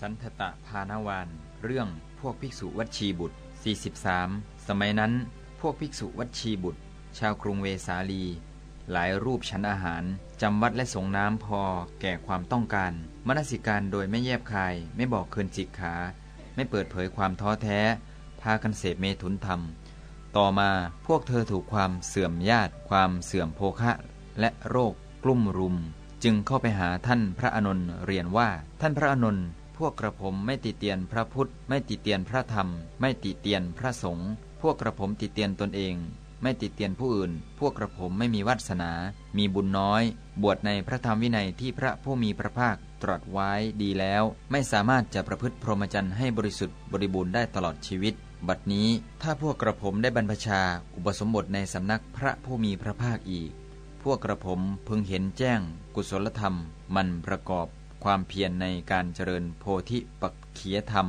สันทตะพานวาน เรื่องพวกภิกษุวัดชีบุตร 43 สมัยนั้น พวกภิกษุวัดชีบุตร ชาวกรุงเวสาลี หลายรูปฉันอาหาร จำวัดและสงน้ำพอแก่ความต้องการ มนสิการโดยไม่แยบคาย ไม่บอกคืนจิกขา ไม่เปิดเผยความท้อแท้ พากันเสพเมถุนธรรม ต่อมาพวกเธอถูกความเสื่อมญาติ ความเสื่อมโภคะ และโรคกลุ่มรุม จึงเข้าไปหาท่านพระอนนท์เรียนว่าท่านพระอนนท์ พวกกระผมไม่ติเตียนพระพุทธ ไม่ติเตียนพระธรรม ไม่ติเตียนพระสงฆ์พวกกระผมติเตียนตนเอง ไม่ติเตียนผู้อื่น พวกกระผมไม่มีวาสนา มีบุญน้อย บวชในพระธรรมวินัยที่พระผู้มีพระภาคตรัสไว้ดีแล้ว ไม่สามารถจะประพฤติพรหมจรรย์ให้บริสุทธิ์บริบูรณ์ได้ตลอดชีวิต บัดนี้ถ้าพวกกระผมได้บรรพชา อุปสมบทในสำนักพระผู้มีพระภาคอีก พวกกระผมพึงเห็นแจ้ง กุศลธรรม มันประกอบ ความเพียรในการเจริญโพธิปักเขียธรรม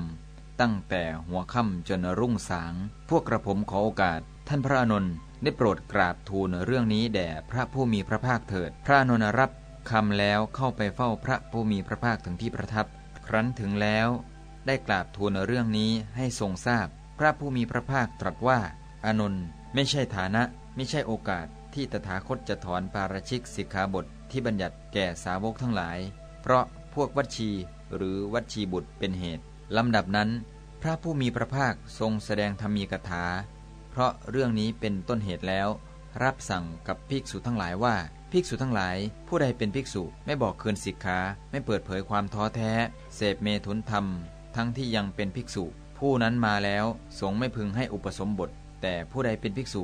ตั้งแต่หัวค่ำจนรุ่งสาง พวกกระผมขอโอกาส ท่านพระอานนได้โปรดกราบทูลเรื่องนี้แด่พระผู้มีพระภาคเถิด พระอานนรับคำแล้วเข้าไปเฝ้าพระผู้มีพระภาคถึงที่ประทับ ครั้นถึงแล้ว ได้กราบทูลเรื่องนี้ให้ทรงทราบ พระผู้มีพระภาคตรัสว่าอานนไม่ใช่ฐานะไม่ใช่โอกาสที่ตถาคตจะถอนปาราชิกสิกขาบทที่บัญญัติแก่สาวกทั้งหลาย เพราะ พวกวัชี หรือวัชีบุตรเป็นเหตุลำดับนั้น พระผู้มีพระภาคทรงแสดงธรรมีกถา เพราะเรื่องนี้เป็นต้นเหตุแล้ว รับสั่งกับภิกษุทั้งหลายว่าภิกษุทั้งหลาย ผู้ใดเป็นภิกษุไม่บอกคืนสิกขาไม่เปิดเผยความท้อแท้ เสพเมถุนธรรม ทั้งที่ยังเป็นภิกษุ ผู้นั้นมาแล้วสงไม่พึงให้อุปสมบท แต่ผู้ใดเป็นภิกษุ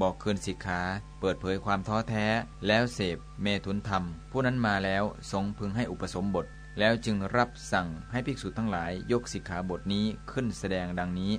บอกคืนสิกขา เปิดเผยความท้อแท้ แล้วเสพเมถุนธรรม ผู้นั้นมาแล้วทรงพึงให้อุปสมบท แล้วจึงรับสั่งให้ภิกษุทั้งหลายยกสิกขาบทนี้ขึ้นแสดงดังนี้